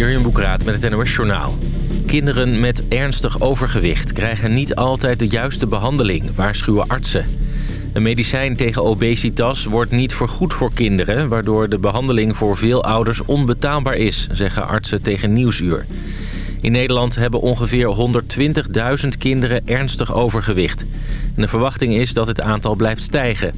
Jurjen Boekraat met het NOS Journaal. Kinderen met ernstig overgewicht krijgen niet altijd de juiste behandeling, waarschuwen artsen. Een medicijn tegen obesitas wordt niet vergoed voor kinderen... waardoor de behandeling voor veel ouders onbetaalbaar is, zeggen artsen tegen Nieuwsuur. In Nederland hebben ongeveer 120.000 kinderen ernstig overgewicht. En de verwachting is dat het aantal blijft stijgen.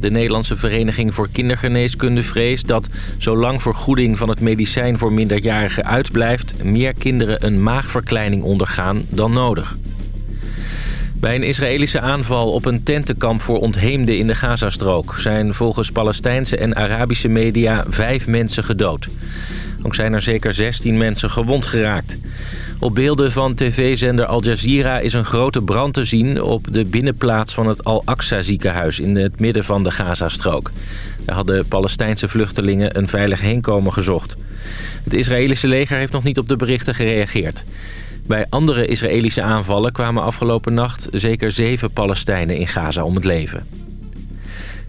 De Nederlandse Vereniging voor Kindergeneeskunde vreest dat... zolang vergoeding van het medicijn voor minderjarigen uitblijft... meer kinderen een maagverkleining ondergaan dan nodig. Bij een Israëlische aanval op een tentenkamp voor ontheemden in de Gazastrook... zijn volgens Palestijnse en Arabische media vijf mensen gedood. Ook zijn er zeker 16 mensen gewond geraakt. Op beelden van tv-zender Al Jazeera is een grote brand te zien... op de binnenplaats van het Al-Aqsa ziekenhuis in het midden van de Gazastrook. Daar hadden Palestijnse vluchtelingen een veilig heenkomen gezocht. Het Israëlische leger heeft nog niet op de berichten gereageerd. Bij andere Israëlische aanvallen kwamen afgelopen nacht zeker zeven Palestijnen in Gaza om het leven.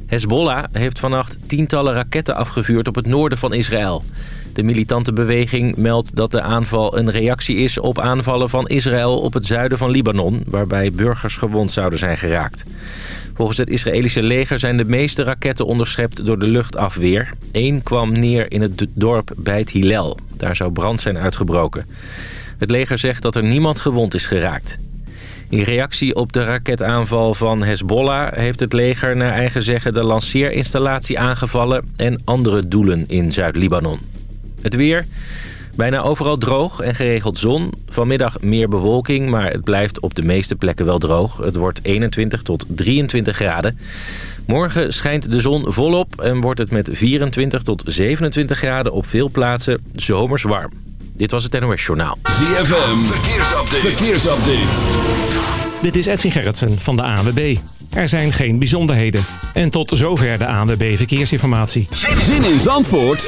Hezbollah heeft vannacht tientallen raketten afgevuurd op het noorden van Israël. De militante beweging meldt dat de aanval een reactie is op aanvallen van Israël op het zuiden van Libanon... waarbij burgers gewond zouden zijn geraakt. Volgens het Israëlische leger zijn de meeste raketten onderschept door de luchtafweer. Eén kwam neer in het dorp Beit Hillel. Daar zou brand zijn uitgebroken. Het leger zegt dat er niemand gewond is geraakt. In reactie op de raketaanval van Hezbollah heeft het leger naar eigen zeggen de lanceerinstallatie aangevallen en andere doelen in Zuid-Libanon. Het weer, bijna overal droog en geregeld zon. Vanmiddag meer bewolking, maar het blijft op de meeste plekken wel droog. Het wordt 21 tot 23 graden. Morgen schijnt de zon volop en wordt het met 24 tot 27 graden op veel plaatsen zomers warm. Dit was het NOS Journaal. ZFM, verkeersupdate. verkeersupdate. Dit is Edwin Gerritsen van de ANWB. Er zijn geen bijzonderheden. En tot zover de ANWB Verkeersinformatie. Zin in Zandvoort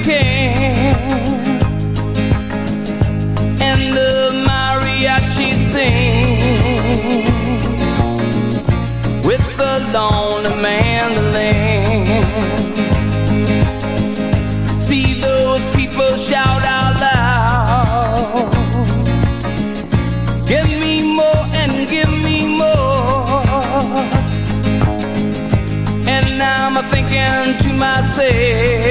And the mariachi sing with the lonely mandolin. See those people shout out loud. Give me more and give me more. And now I'm thinking to myself,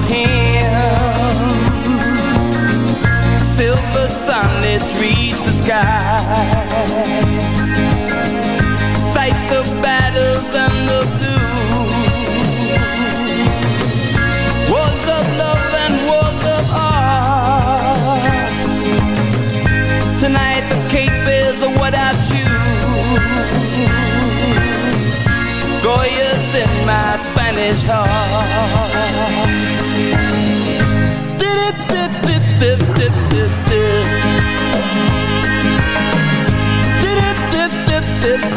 hymns. Silver sunlets reach the sky.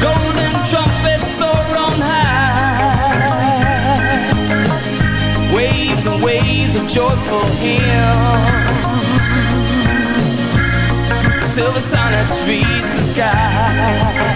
Golden trumpets soar on high. Waves and waves of joyful hymns. Silver sonnets reach the sky.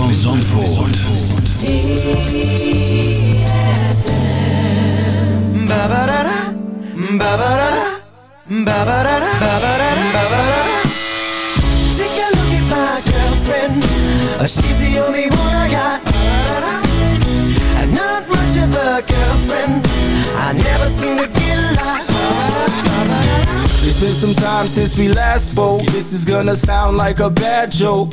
Van Zandvoort. Take a look at my girlfriend. Uh, She's the only one I got. And not much of a girlfriend. I never seem to get lost. There's been some time since we last spoke. This is gonna sound like a bad joke.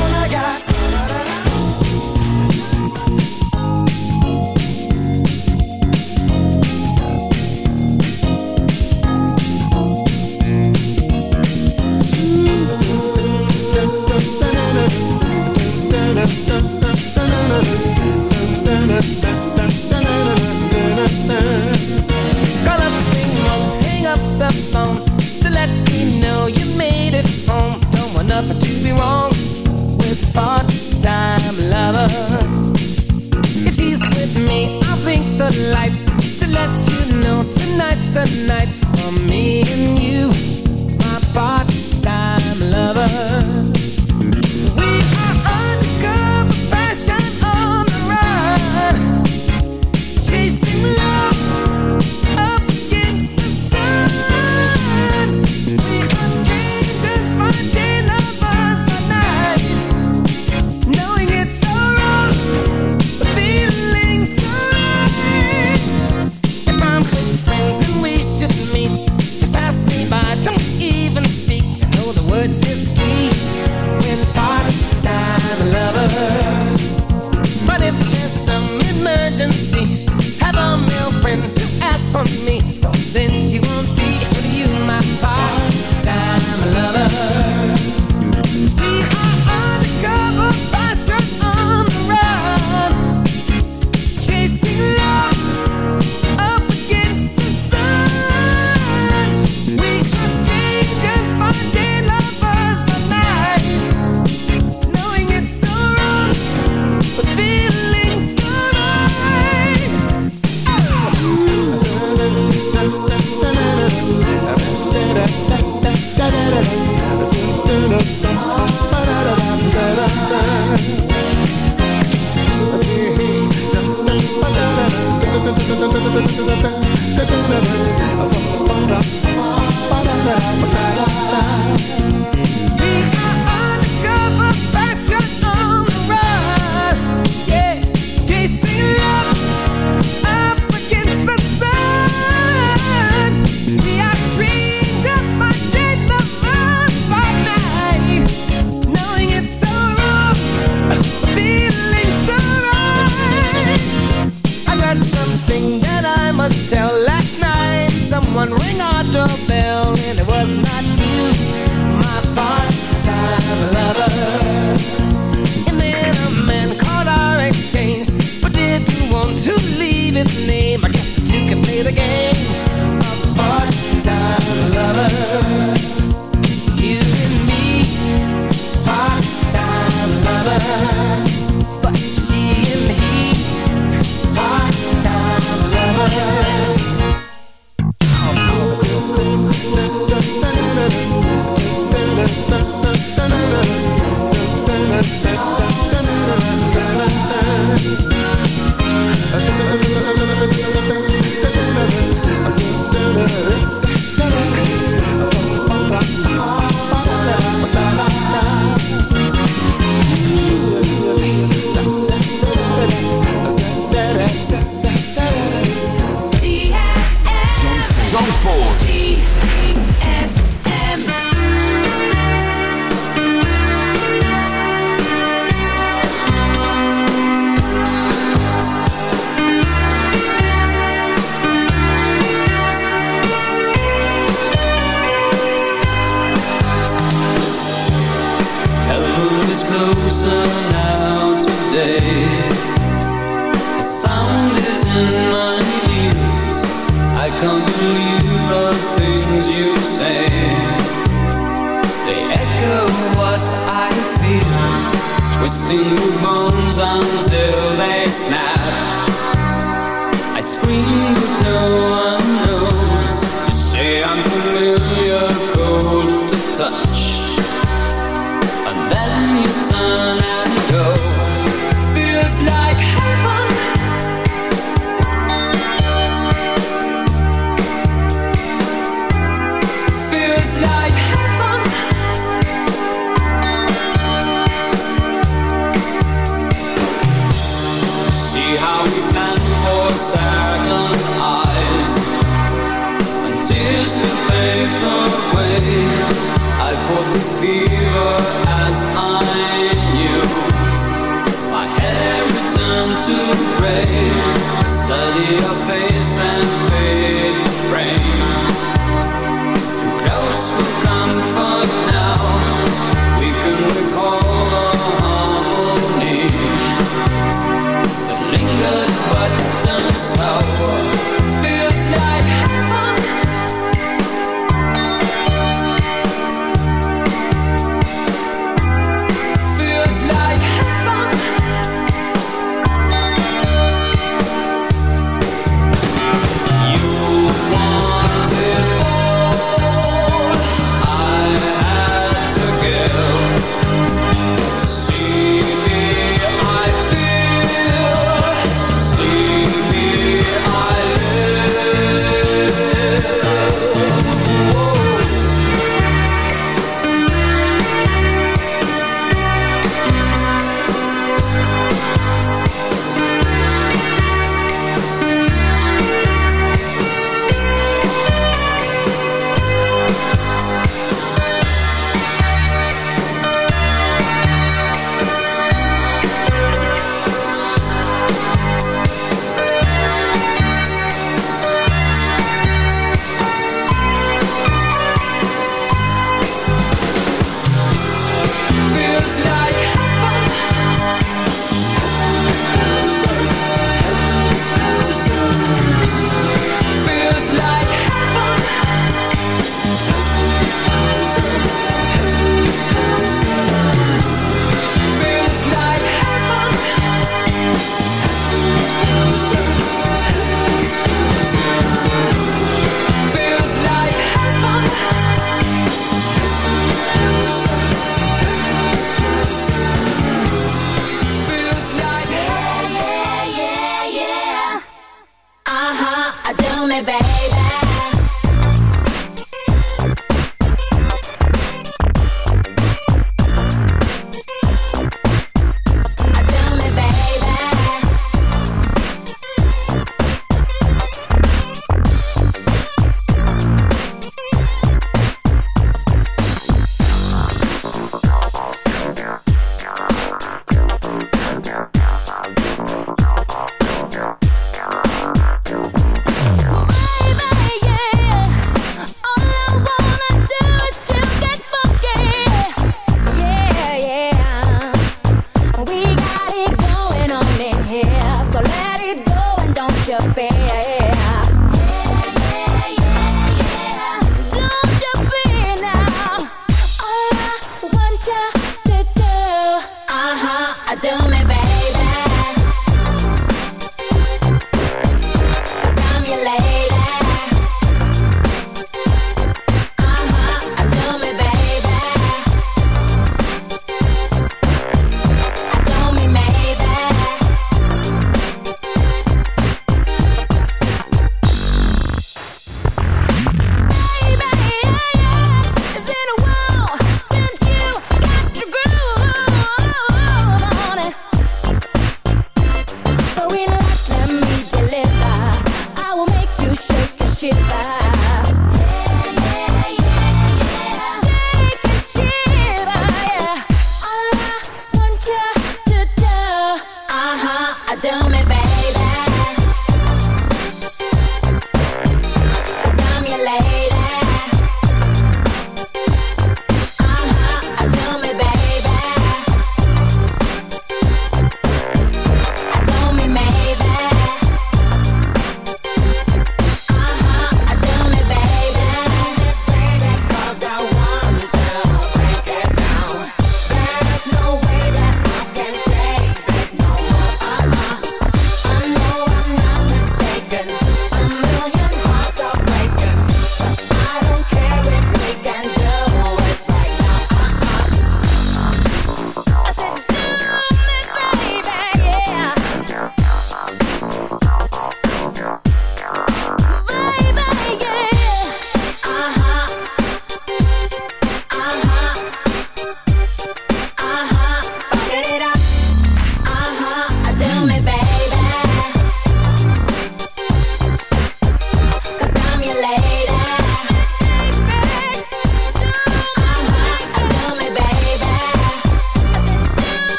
lights to let you know tonight's the night for me and you,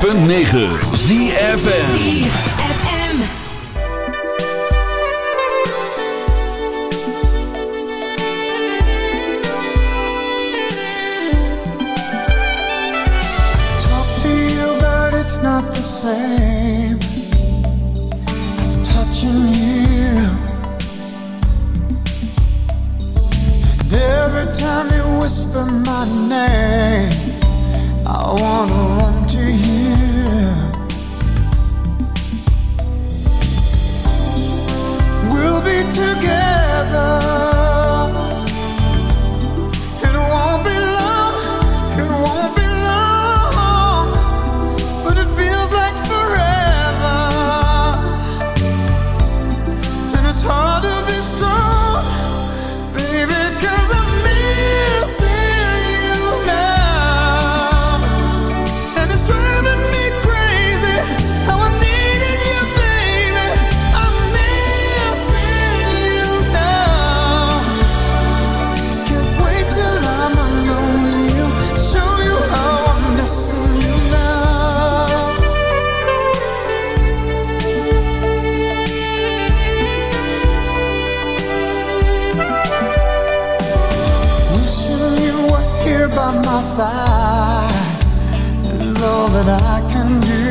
106.9 ZFN that I can do.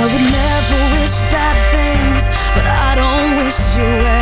I would never wish bad things, but I don't wish you well.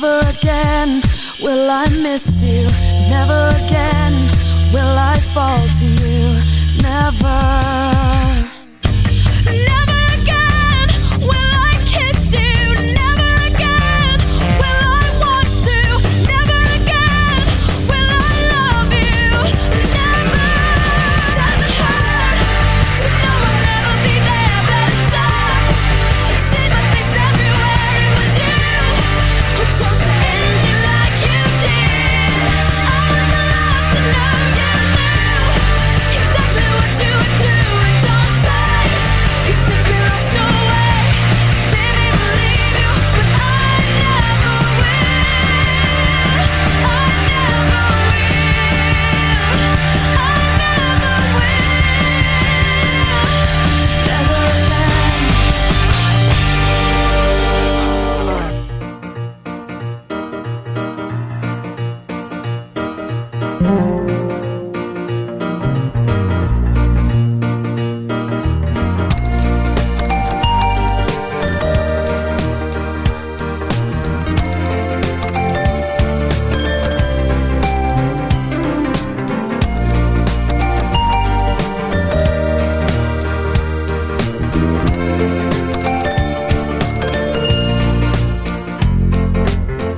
Never again will I miss you. Never again will I fall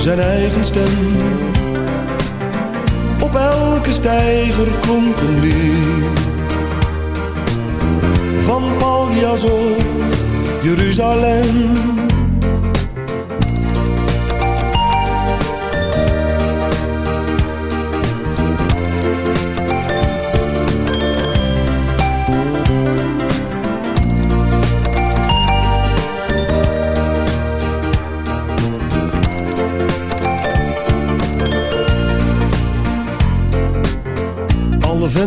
zijn eigen stem. Op elke stijger klonk een lied Van Paljas of Jeruzalem.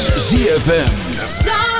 ZFM.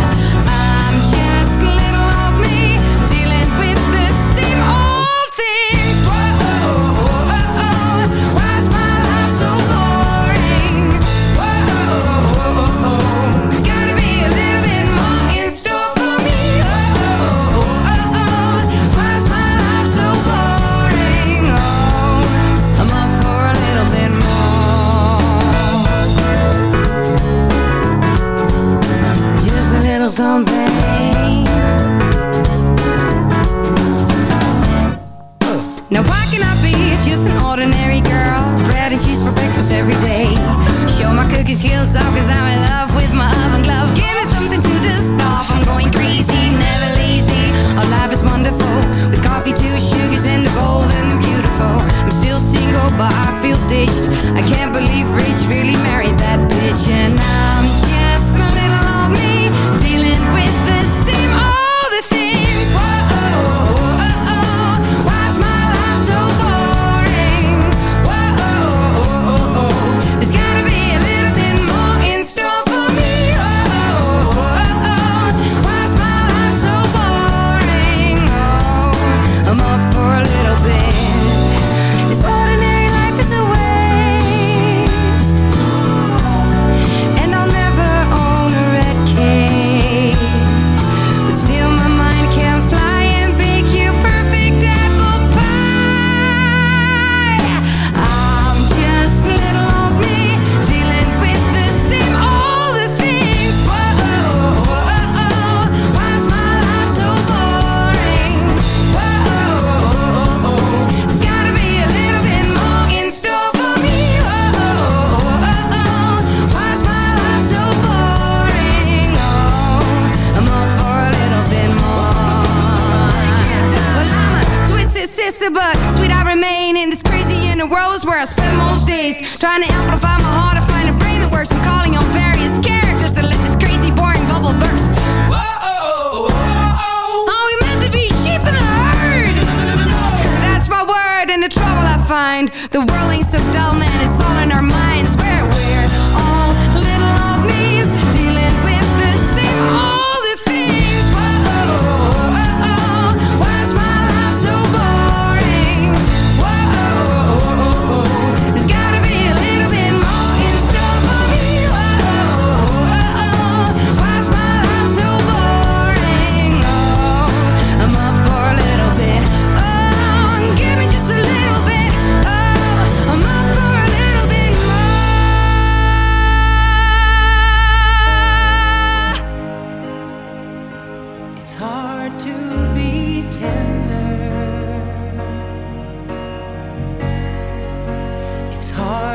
something. Now why can I be just an ordinary girl? Bread and cheese for breakfast every day. Show my cookies heels off, 'cause I'm a